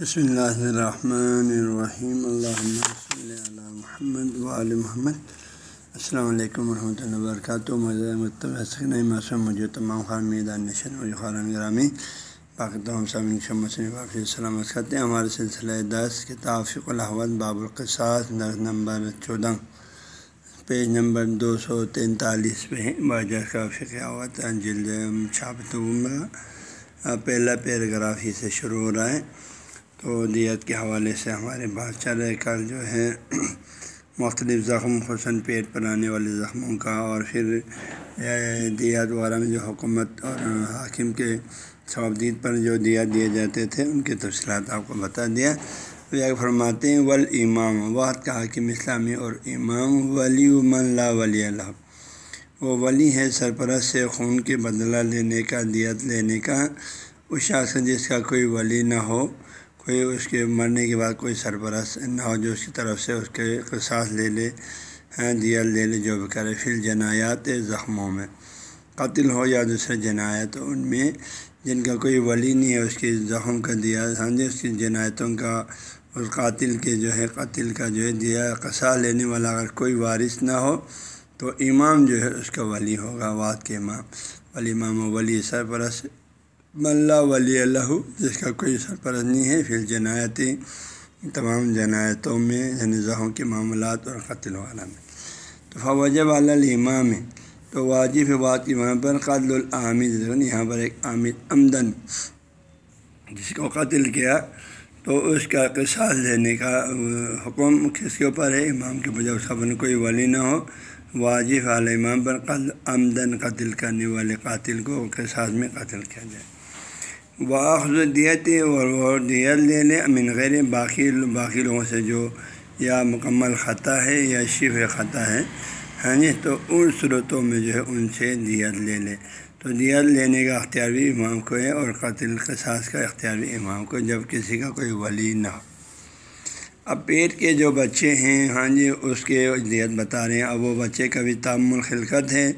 بسم اللہ الرحمن الرحیم اللہ محمد وعلی محمد السلام علیکم ورحمۃ اللہ وبرکاتہ موسم مجھے تمام خان نشن و خارن گرامی باقی تمام واقعی سلامت کرتے ہیں ہمارے سلسلہ دس کتاب الحمد باب القصاص نمبر چودہ پیج نمبر دو سو تینتالیس پہ باجہ کا فقاوت جلد چھاپ پہلا پیراگراف ہی سے شروع ہو رہا ہے تو دیت کے حوالے سے ہمارے بات چل رہے کل جو ہے مختلف زخم خصاً پیٹ پر آنے والے زخموں کا اور پھر دیات وغیرہ میں جو حکومت اور حاکم کے ثوابدید پر جو دیات دیے جاتے تھے، ان کی تفصیلات آپ کو بتا دیا۔ فرماتے ہیں ول امام وحد کا حاکم اسلامی اور امام، ولی من لا ولی اللہ۔ وہ ولی ہے، سرپرست سے خون کے بدلہ لینے کا، دیت لینے کا۔ اس شخص جس کا کوئی ولی نہ ہو۔ کوئی اس کے مرنے کے بعد کوئی سرپرست نہ ہو جو اس کی طرف سے اس کے قصاص لے لے ہاں، دیا لے لے، جو بھی کرے پھر جنایات زخموں میں، قتل ہو یا دوسرے جنایت، ان میں جن کا کوئی ولی نہیں ہے، اس کی زخم کا دیا ہاں جی اس کی جنایتوں کا، اس قاتل کے جو ہے، قتل کا جو ہے دیا قصا لینے والا اگر کوئی وارث نہ ہو، تو امام جو ہے، اس کا ولی ہوگا، واد کے امام، ولی امام و ولی سرپرست ملا ولی اللہ، جس کا کوئی سرپرست نہیں ہے پھر جنایتی تمام جنایتوں میں یعنی زہوں کے معاملات اور قتل والا میں۔ تو فوج والا امام تو واجب بات امام پر قتل العامد یہاں پر ایک عامد آمدن جس کو قتل کیا، تو اس کا قصاص لینے کا حکم کس کے اوپر ہے؟ امام کے بجائے اس کا کوئی ولی نہ ہو۔ واجب علیہ امام پر قتل آمدن قتل کرنے والے قاتل کو قصاص میں قتل کیا جائے۔ واخذ دیت اور وہ دیت لے لے امن غیر باقی باقی لوگوں سے جو یا مکمل خطا ہے یا شف خطا ہے۔ ہاں جی تو ان صورتوں میں جو ہے ان سے دیت لے لے تو دیت لینے کا اختیار بھی امام کو ہے اور قتل قصاص کا اختیار بھی امام کو جب کسی کا کوئی ولی نہ ہو۔ اب پیٹ کے جو بچے ہیں ہاں جی اس کے دیت بتا رہے ہیں۔ اب وہ بچے کبھی تعمل خلقت ہے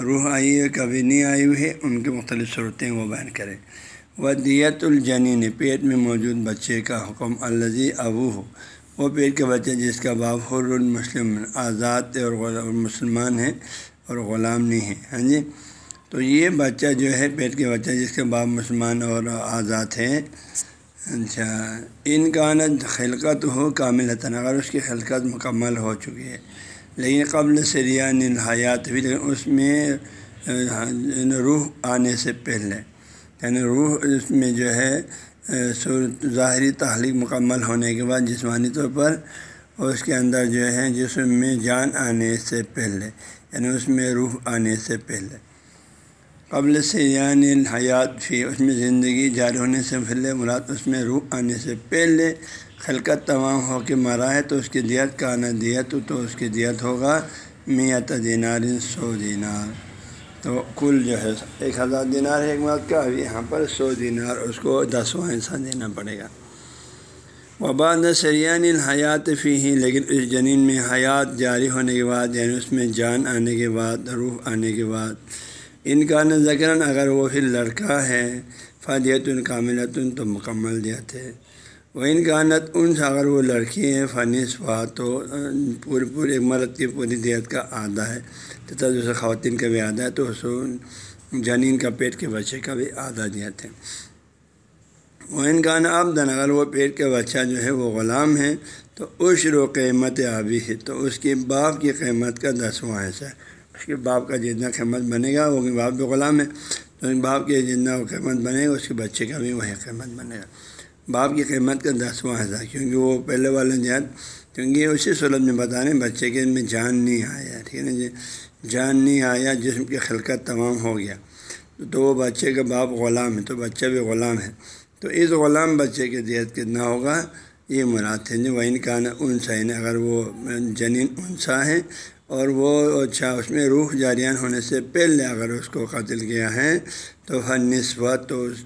روح آئی ہے کبھی نہیں آئی ہوئی ہے، ان کی مختلف صورتیں وہ بیان کریں۔ و دیت الجنین، پیٹ میں موجود بچے کا حکم الزی ابو ہو وہ پیٹ کے بچے جس کا باپ حر المسلم، آزاد اور مسلمان ہے اور غلام نہیں ہے ہاں جی؟ تو یہ بچہ جو ہے، پیٹ کے بچہ جس کا باپ مسلمان اور آزاد ہے اچھا ان کا خلقت ہو کامل اگر اس کی خلقت مکمل ہو چکی ہے۔ لیکن قبل سریان حیات بھی، لیکن اس میں روح آنے سے پہلے۔ یعنی روح اس میں جو ہے ظاہری تحلیق مکمل ہونے کے بعد جسمانی طور پر اس کے اندر جو ہے جسم میں جان آنے سے پہلے یعنی اس میں روح آنے سے پہلے۔ قبل سے یعنی حیات فی، اس میں زندگی جاری ہونے سے پہلے، مراد اس میں روح آنے سے پہلے خلقت تمام ہو کے مرا ہے تو اس کی دیت کا آنا دیت تو اس کی دیت ہوگا، میت دینار سو دینار۔ تو کل جو ہے ایک ہزار دینار ہے، ایک بات کا ابھی یہاں پر سو دینار، اس کو دسواں حصہ دینا پڑے گا۔ وبا سریان الحیات فی ہی لیکن اس جنین میں حیات جاری ہونے کے بعد یعنی اس میں جان آنے کے بعد، روح آنے کے بعد، ان کا ذکر اگر وہ پھر لڑکا ہے فادیت الکاملت تو مکمل دیت ہے۔ وہ ان کا نت ان سے اگر وہ لڑکی ہے فنس ہوا تو پورے پورے ایک مرد کی پوری دیت کا آدھا ہے۔ تھا دوسرے خواتین کا بھی آدھا ہے، تو جنین کا پیٹ کے بچے کا بھی آدھا دیت ہے۔ وہ ان کا نا آبدن اگر وہ پیٹ کا بچہ جو ہے وہ غلام ہے، تو عشر و قیمت آبی ہے۔ تو اس کے باپ کی قیمت کا دسواں حصہ ہے۔ اس کے باپ کا جتنا قیمت بنے گا، وہ باپ بھی غلام ہے۔ تو باپ کے جتنا وہ قیمت بنے گا، اس کے بچے کا بھی وہی قیمت بنے گا۔ باپ کی قیمت کا دسواں حصہ، کیونکہ وہ پہلے والے جہاں کیونکہ اسی صورت میں بتا رہے ہیں، بچے کے میں جان نہیں آیا، ٹھیک ہے نا جی؟ جان نہیں آیا، جسم کی خلقت تمام ہو گیا۔ تو وہ بچے کا باپ غلام ہے، تو بچہ بھی غلام ہے۔ تو اس غلام بچے کی دیت کتنا ہوگا؟ یہ مراد ہے جی، جو وہ ان کا انسا ہے اگر وہ جنین انسا ہے اور وہ اچھا اس میں روح جاریان ہونے سے پہلے اگر اس کو قتل کیا ہے، تو ہر نسبت تو اس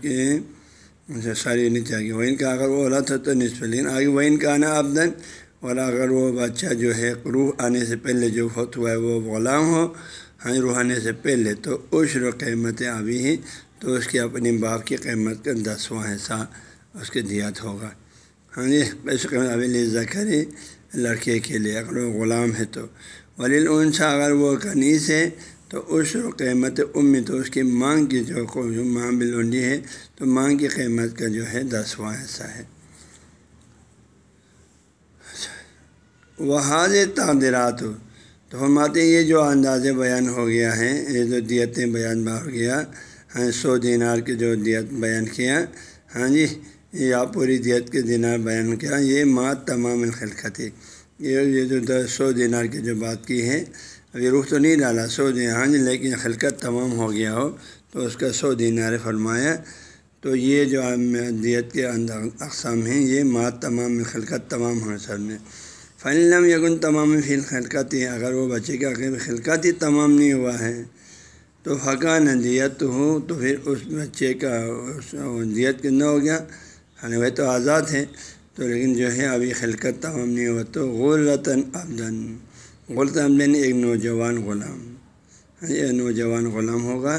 کی ساری نہیں چاہیے وہ ان کا اگر وہ عورت ہے تو نصف لیکن آگے وہ ان کا آنا آبدن اور اگر وہ بچہ جو ہے روح آنے سے پہلے جو فوت ہوا ہے وہ غلام ہو ہاں روح آنے سے پہلے تو عشر قیمت ابھی ہی تو اس کی اپنی باپ کی قیمت کا دسواں حصہ اس کے دیات ہوگا۔ ہاں جی اس قابل ذکری لڑکے کے لیے۔ اگر وہ غلام ہے تو۔ ولیل انسا اگر وہ کنیز ہے تو اس قیمت امی تو اس کی مانگ کی جو ماں بلونڈی ہے، تو مانگ کی قیمت کا جو ہے دسواں ایسا ہے۔ وہ حاض تعدیرات ہو۔ تو فرماتے ہیں، یہ جو انداز بیان ہو گیا ہے، یہ جو دیتیں بیان ہو گیا ہاں سو دینار کے جو دیت بیان کیا ہاں جی یا پوری دیت کے دینار بیان کیا، یہ مات تمام الخلقت ہے۔ یہ جو سو دینار کی جو بات کی ہے ابھی رخ تو نہیں ڈالا، سو دن ہاں جی لیکن خلقت تمام ہو گیا ہو، تو اس کا سو دینار فرمایا۔ تو یہ جو دیت کے اندر اقسام ہیں، یہ مات تمام، خلقت تمام ہو سر میں۔ فلم یگن تمام فی الخلقت، اگر وہ بچے کا خلقت ہی تمام نہیں ہوا ہے، تو حقا دیت ہو تو پھر اس بچے کا دیت کتنا ہو گیا۔ ہاں وہ تو آزاد ہے، تو لیکن جو ہے، ابھی خلقت تمام نہیں ہوا، تو غلطن ابدن غلط آمدن ایک نوجوان غلام ہاں، یہ نوجوان غلام ہوگا،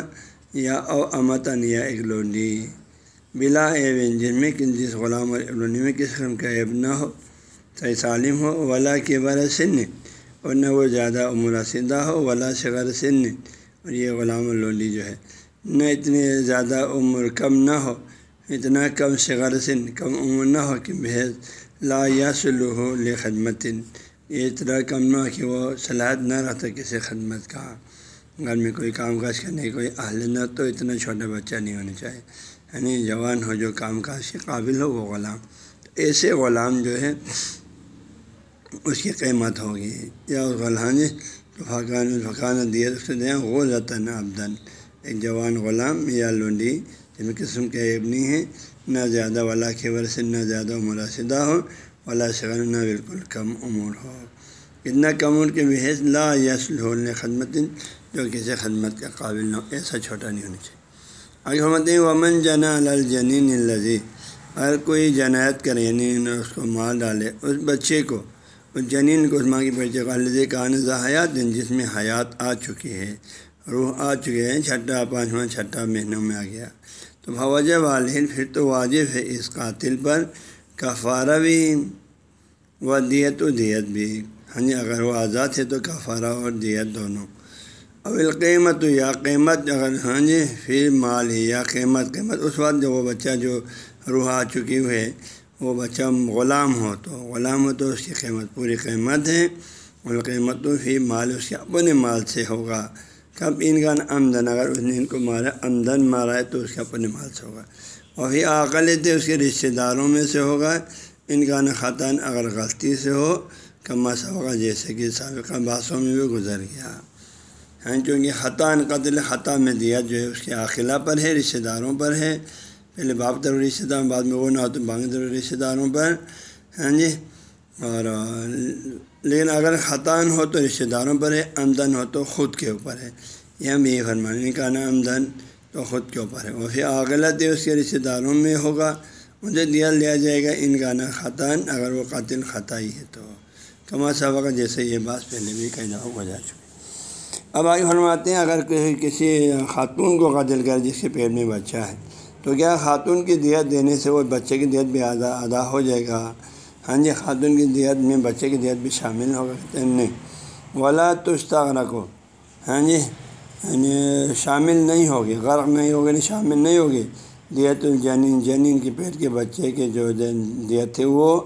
یا او امتن یا ایک لونڈی۔ بلا ایون جن میں جس غلام اور لونڈی میں کس قسم کا ایب نہ ہو صحیح سالم ہو، ولا کے بر سن اور نہ وہ زیادہ عمر سدہ ہو، ولا شغر سن اور یہ غلام لونڈی جو ہے، نہ اتنے زیادہ عمر کم نہ ہو، اتنا کم شغر سن کم عمر نہ ہو کہ بحث لا یا سلو ہو لے خدمت یہ اتنا کم نہ ہو کہ وہ صلاحیت نہ رہتا کسی خدمت کا۔ گھر میں کوئی کام کاج کرنے، کوئی اہل نہ، تو اتنا چھوٹا بچہ نہیں ہونا چاہیے۔ یعنی جوان ہو، جو کام کاج کے قابل ہو، وہ غلام۔ ایسے غلام جو ہے، اس کی قیمت ہوگی۔ یا اس غلام تو فقان فقان دیا، اس کو دیں وہ رتن ابدن ایک جوان غلام یا لنڈی، جن قسم کے عیب نہیں ہیں، نہ زیادہ ولا خبر سے، نہ زیادہ مراسدہ ہو ولا شغل نہ بالکل کم عمر ہو۔ اتنا کم عمر کے بحث لا یس لھولنے خدمت جو کسی خدمت کا قابل نہ ہو ایسا چھوٹا نہیں ہونا چاہیے۔ آگے حمت ومن جنا الجنین الزی اگر کوئی جنایت کرے یعنی اس کو مار ڈالے، اس بچے کو، اس جنین کو، اس ماں کی بچے کو الزی کا نظا حیات دن جس میں حیات آ چکی ہے، روح آ چکے ہیں، چھٹا پانچواں، چھٹا مہینوں میں آ گیا۔ تو بھوجہ والد پھر تو واجب ہے اس قاتل پر کفارہ بھی و دیت و دیت بھی۔ ہاں جی اگر وہ آزاد ہے تو کفارہ اور دیت دونوں۔ اول قیمت یا قیمت، اگر ہاں جی پھر مال ہی، یا قیمت قیمت۔ اس وقت جو وہ بچہ جو روح آ چکی ہوئے، وہ بچہ غلام ہو تو، غلام ہو تو اس کی قیمت، پوری قیمت ہے۔ اور قیمت تو پھر مال اس کے اپنے مال سے ہوگا۔ کب ان کا آمدن اگر اس نے ان کو مارا آمدن مارا ہے تو اس کے اپنے مال سے ہوگا۔ اور پھر عقل تھے، اس کے رشتہ داروں میں سے ہوگا۔ ان کا خطان اگر غلطی سے ہو، کما سا ہوگا، جیسے کہ سابقہ باسوں میں بھی گزر گیا۔ ہاں کیونکہ خطان قتل خطا میں دیا جو ہے، اس کے عاقلہ پر ہے، رشتہ داروں پر ہے۔ پہلے باپ طرف رشتہ دار، بعد میں وہ نہ ہو تو بانگ طرف رشتہ داروں پر۔ ہاں جی؟ اور لیکن اگر خطان ہو تو رشتہ داروں پر ہے، آمدن ہو تو خود کے اوپر ہے۔ یہ بھی فرمانے کا نا آمدن۔ تو خود کے اوپر ہے وہ پھر عقلت ہے اس کے رشتہ داروں میں ہوگا۔ مجھے دیا لیا جائے گا ان کا نا خطان اگر وہ قاتل خطا ہی ہے تو۔ کما سبق، جیسے یہ بات پہلے بھی کئی دفعہ ہو جا چکی۔ اب آگے فرماتے ہیں، اگر کسی خاتون کو قتل کر، جس کے پیٹ میں بچہ ہے، تو کیا خاتون کی دیت دینے سے وہ بچے کی دیت بھی ادا ادا ہو جائے گا؟ ہاں جی خاتون کی دیت میں بچے کی دیت بھی شامل ہوگا۔ کہتے ہیں، نہیں۔ ولا تشتاغ رکھو ہاں جی۔ یعنی شامل نہیں ہوگی، غرق نہیں ہوگی نہیں شامل نہیں ہوگی۔ دیت الجنین، جنین کی پیٹ کے بچے کے جو دیت تھے، وہ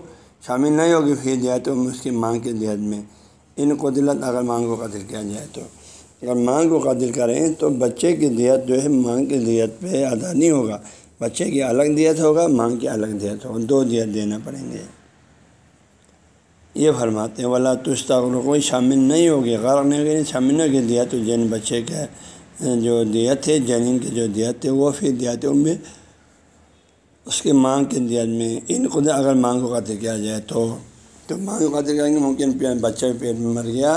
شامل نہیں ہوگی۔ پھر دیت اس کی ماں کی دیت میں ان کو دلت اگر مانگ کو قتل کیا جائے تو۔ اگر مانگ کو قتل کریں تو بچے کی دیت جو ہے، مانگ کی دیت پہ ادا نہیں ہوگا۔ بچے کی الگ دیت ہوگا، مانگ کی الگ دیت ہوگا۔ دو دیت دینا پڑیں گے۔ یہ فرماتے ہیں والا تشتاغ کوئی شامل نہیں ہوگی، غرق نہیں ہوگی، شامل نہیں ہوگی دیت جن بچے کے، جو دیت ہے جنین کی جو دیت ہے وہ پھر دیتوں میں اس کی مانگ کی دیت میں ان خود اگر مانگ کو قتل کیا جائے تو تو مانگ کو قتل کریں گے، ممکن بچہ پیٹ میں مر گیا۔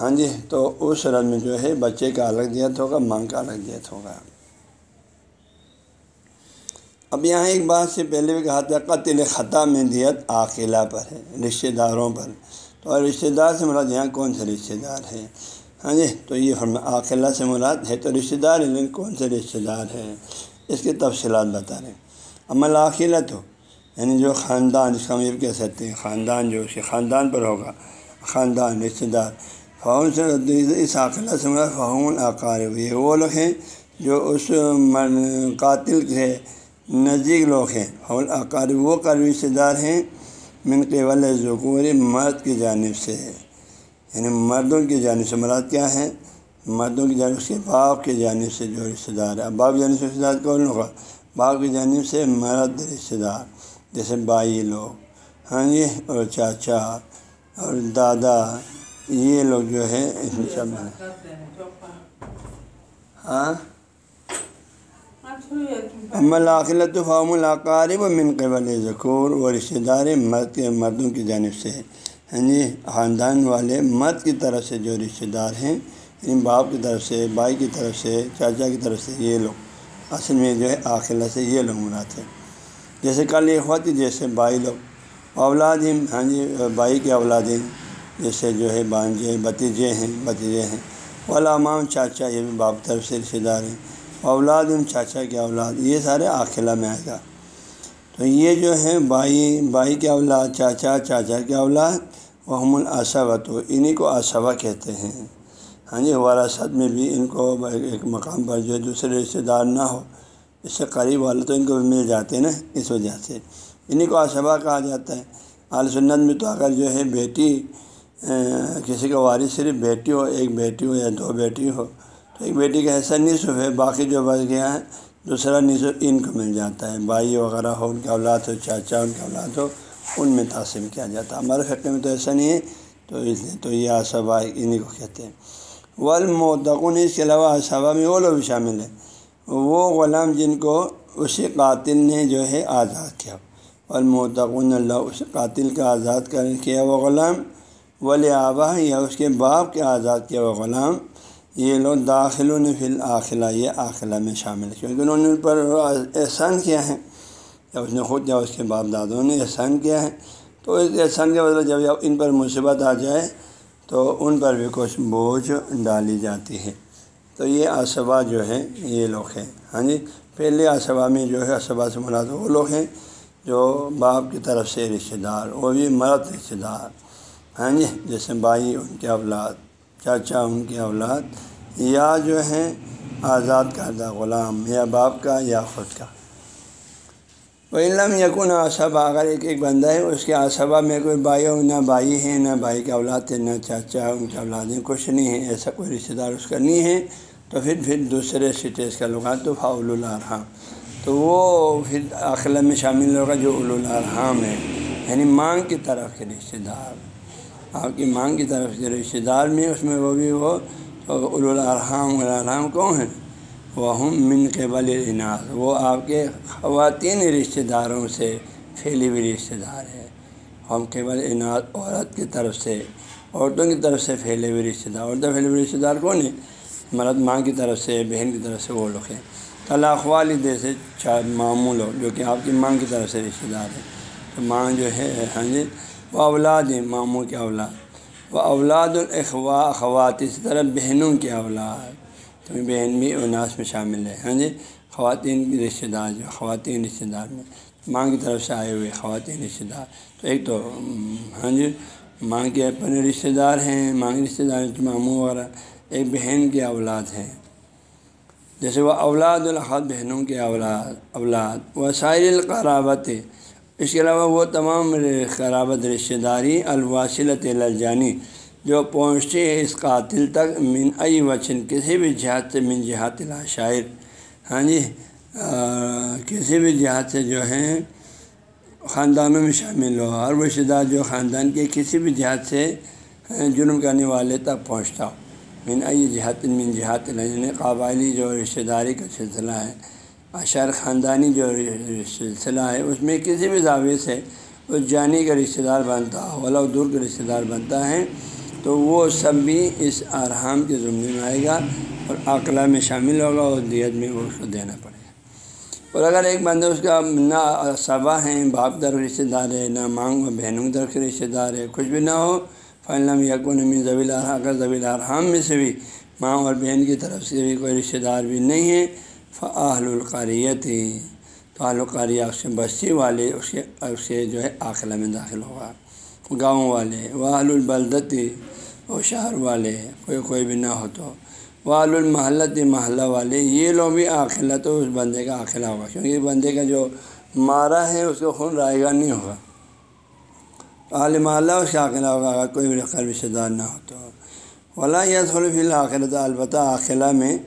ہاں جی تو اس رن میں جو ہے، بچے کا الگ دیت ہوگا، مانگ کا الگ دیت ہوگا۔ اب یہاں ایک بات سے پہلے بھی کہا تھا، قتل خطا میں دیت عاقلہ پر ہے، رشتہ داروں پر۔ تو رشتہ دار سے مراد یہاں کون سے رشتہ دار ہے؟ ہاں جی تو یہ فرما، عاقلہ سے مراد ہے تو رشتہ دار ہے کون سے رشتہ دار ہے؟ اس کی تفصیلات بتا رہے ہیں۔ عمل عاقلت ہو یعنی جو خاندان، اس کا ہم یہ کہہ سکتے ہیں، خاندان جو اس کے خاندان پر ہوگا، خاندان رشتے دار۔ فہون سے، اس عقلہ سے مراد فہون اقارب یہ وہ لوگ ہیں جو اس قاتل کے نزدیک لوگ ہیں۔ فون اقارب وہ قریبی رشتے دار ہیں من قبل ذکور مرد کی جانب سے۔ یعنی مردوں کی جانب سے مراد کیا ہے؟ مردوں کی جانب سے باپ کی جانب سے جو رشتے دار ہے باپ کی جانب سے رشتے دار کون ہوگا باپ کی جانب سے مرد رشتے دار۔ جیسے بھائی لوگ۔ ہاں جی اور چاچا اور دادا، یہ لوگ جو ہے اس میں شامل ہیں۔ ہاں؟ عمل عقلت فام القارب و من قبل ذکور و رشتہ دار مرد کے مردوں کی جانب سے ہاں جی خاندان والے مرد کی طرف سے جو رشتہ دار ہیں یعنی باپ کی طرف سے، بھائی کی طرف سے، چاچا کی طرف سے یہ لوگ۔ اصل میں جو ہے عاقلہ سے یہ لوگ مراد ہیں۔ جیسے کل یہ ہوتی جیسے بھائی لوگ۔ اولاد ہاں جی بھائی کے اولادیں جیسے جو ہے بانجے بتیجے ہیں بتیجے ہیں۔ علامام چاچا یہ بھی باپ طرف سے رشتے دار ہیں۔ اولاد ان چاچا کے اولاد، یہ سارے آخلا میں آئے گا۔ تو یہ جو ہے بھائی بھائی کے اولاد، چاچا چاچا کے اولاد وحم الاسبت تو انہیں کو اسبا کہتے ہیں۔ ہاں جی وراثت میں بھی ان کو ایک مقام پر جو دوسرے رشتے دار نہ ہو، اس سے قریب والے تو ان کو بھی مل جاتے ہیں نا، اس وجہ سے۔ انہیں کو اسبا کہا جاتا ہے۔ عال سنت میں تو اگر جو ہے بیٹی کسی کا وارث صرف بیٹی ہو، ایک بیٹی ہو یا دو بیٹی ہو ایک بیٹی کا ایسا نصف ہے، باقی جو بچ گیا ہے، دوسرا نصف ان کو مل جاتا ہے۔ بھائی وغیرہ ہو، ان کے اولاد ہو، چاچا ان کے اولاد ہو، ان میں تقسیم کیا جاتا ہے۔ ہمارے فقے میں تو ایسا نہیں ہے۔ تو اس لیے تو یہ اسبا انہیں کو کہتے ہیں۔ والمتقن اس کے علاوہ اسبا میں وہ لوگ بھی شامل ہیں۔ وہ غلام جن کو اسی قاتل نے جو ہے آزاد کیا۔ والمتقن اللہ اس قاتل کا آزاد کر کیا وہ غلام، ولی آبا یا اس کے باپ کے آزاد کیا وہ غلام۔ یہ لوگ داخلوں نے فی الآخلہ یہ آخلہ میں شامل کیونکہ انہوں نے ان پر احسان کیا ہے۔ یا اس نے خود یا اس کے باپ دادوں نے احسان کیا ہے، تو اس احسان کے بدلے جب ان پر مصیبت آ جائے، تو ان پر بھی کچھ بوجھ ڈالی جاتی ہے۔ تو یہ اسبا جو ہے یہ لوگ ہیں۔ ہاں جی؟ پہلے اسبا میں جو ہے اسبا سے مراد وہ لوگ ہیں جو باپ کی طرف سے رشتہ دار، وہ بھی مرد رشتہ دار۔ ہاں جی؟ جیسے بھائی، ان کے اولاد۔ چاچا، ان کے اولاد، یا جو ہیں آزاد کردہ غلام، یا باپ کا یا خود کا۔ وہ علم یقون اسبا اگر ایک ایک بندہ ہے، اس کے اسبا میں کوئی بھائی ہو نہ بھائی ہیں نہ بھائی کے اولاد ہے، نہ چاچا، ان کے اولاد ہیں کچھ نہیں ہے، ایسا کوئی رشتہ دار اس کا نہیں ہے۔ تو پھر پھر دوسرے سٹیج کا لوگ تو فاول الرحام تو وہ پھر اخلا میں شامل ہوگا جو الرحام ہے یعنی مانگ کی طرف کے رشتہ دار۔ آپ کی مانگ کی طرف سے رشتہ دار میں اس میں وہ بھی وہ الرحام الرحام کون ہیں؟ وہ ہم من کے بل اناث وہ آپ کے خواتین رشتہ داروں سے، پھیلی ہوئی رشتہ دار ہے ہم کیبل اناث عورت کی طرف سے، عورتوں کی طرف سے پھیلے ہوئے رشتہ دار۔ عورتیں پھیلے ہوئے رشتہ دار کون ہیں؟ مرد ماں کی طرف سے، بہن کی طرف سے وہ لوگ ہیں۔ طلاق والد سے چار معمول ہو، جو کہ آپ کی ماں کی طرف سے رشتہ دار ہے تو ماں جو ہے ہاں جی وہ اولاد ہیں ماموں کے اولاد وہ اولاد الاخوا خوات اس طرح بہنوں کے اولاد۔ تو بہن بھی اناس میں شامل ہے ہاں جی؟ خواتین کی رشتہ دار جو، خواتین رشتہ دار میں۔ ماں کی طرف سے آئے ہوئے خواتین رشتہ دار۔ تو ایک تو ہاں جی؟ ماں کے اپنے رشتہ دار ہیں، ماں کے رشتہ دار ماموں وغیرہ۔ ایک بہن کے اولاد ہیں جیسے وہ اولاد الحد بہنوں کے اولاد اولاد۔ وہ سائر القرابت اس کے علاوہ وہ تمام خرابت رشتہ داری الواصلت الجانی جو پہنچتے ہیں اس قاتل تک من ای وچن کسی بھی جہاد سے من جہاد شاعر۔ ہاں جی کسی بھی جہاد سے جو ہیں، خاندانوں میں شامل ہو، ہر رشتہ دار جو خاندان کے کسی بھی جہاد سے جرم کرنے والے تک پہنچتا۔ ہو من ای جہاد من جہاد یعنی قبائلی جو رشتہ داری کا سلسلہ ہے۔ اشار خاندانی جو سلسلہ ہے، اس میں کسی بھی زاویے سے اس جانی کا رشتہ دار بنتا ہو دور کا رشتہ دار بنتا ہے، تو وہ سب بھی اس ارحام کے ضمن میں آئے گا اور عقلہ میں شامل ہوگا اور دیت میں وہ اس کو دینا پڑے گا۔ اور اگر ایک بندہ اس کا نہ صبا ہے باپ در رشتہ دار ہے، نہ مانگ بہنوں در کے رشتہ دار ہے، کچھ بھی نہ ہو فلم یقون میں زبیل اگر زبیل ارحام میں سے بھی ماں اور بہن کی طرف سے بھی کوئی رشتہ دار بھی نہیں ہے فعال القاریت تعلقاری اس کے بستی والے، اس کے اس کے جو ہے آخلا میں داخل ہوگا۔ گاؤں والے وال البلدتی وہ شہر والے کوئی کوئی بھی نہ ہو تو۔ وال المحلت محلہ والے، یہ لوگ بھی آخلا تو اس بندے کا آخلا ہوگا، کیونکہ بندے کا جو مارا ہے، اس کو خون رائے گا نہیں ہوگا۔ عال محلہ اس کا آخلا ہوگا، اگر کوئی بھی رقم رشتے دار نہ ہو تو۔ ولا یا تھوڑی فی البتہ آخلا میں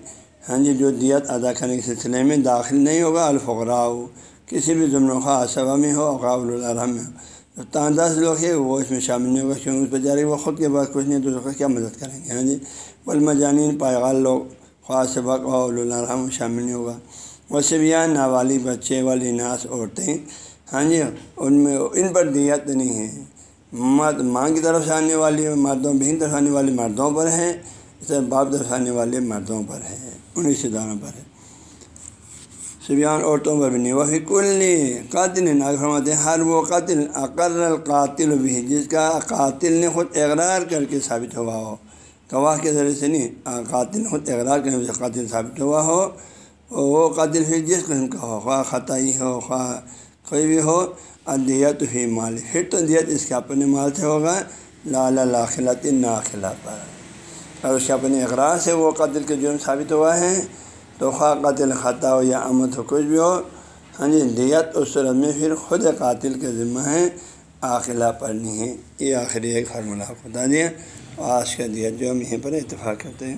ہاں جی جو دیت ادا کرنے کے سلسلے میں داخل نہیں ہوگا الفقرا ہو کسی بھی ضمن خواہ صبح میں ہو، اقاب الرحم میں ہو۔ جو تانداز لوگ ہیں، وہ اس میں شامل نہیں ہوگا، کیونکہ اس بیچارے وہ خود کے بعد کچھ نہیں تو اس کو کیا مدد کریں گے؟ ہاں جی۔ بلمجانین پائغال لوگ، خواہ سبق و الرحم شامل نہیں ہوگا۔ وہ سبیان نابالغ بچے والی ناس عورتیں ہاں جی ان میں، ان پر دیت نہیں ہے۔ مرد ماں کی طرف سے آنے والی مردوں، بہن طرف آنے والے مردوں پر ہیں، اس طرح باپ طرف آنے والے مردوں پر ہیں۔ ان رشتے داروں پر ہے۔ سبیان عورتوں پر بھی نہیں وہ کل قاتل فرماتے ہیں، ہر وہ قاتل اقر القاتل بھی جس کا قاتل نے خود اقرار کر کے ثابت ہوا ہو۔ گواہ کے ذریعے سے نہیں قاتل نے خود اقرار کرنے سے قاتل ثابت ہوا ہو۔ وہ قاتل پھر جس قسم کا ہو، خواہ خطائی ہو، خواہ کوئی بھی ہو۔ ادیت ہی مال پھر تو دیت اس کے اپنے مال سے ہوگا۔ لال لاخلت ناخلا پر اور اس کے اپنے اقرار سے وہ قاتل کے جرم ثابت ہوا ہے۔ تو خواہ قاتل خطا ہو یا امت ہو کچھ بھی ہو ہاں جی دیت اس صورت میں پھر خود قاتل کے ذمہ ہے۔ عاقلہ پڑھنی ہے۔ یہ آخری ایک فارمولہ بتا دیا جی۔ آج کا دیت جو ہم یہیں پر اتفاق کرتے ہیں۔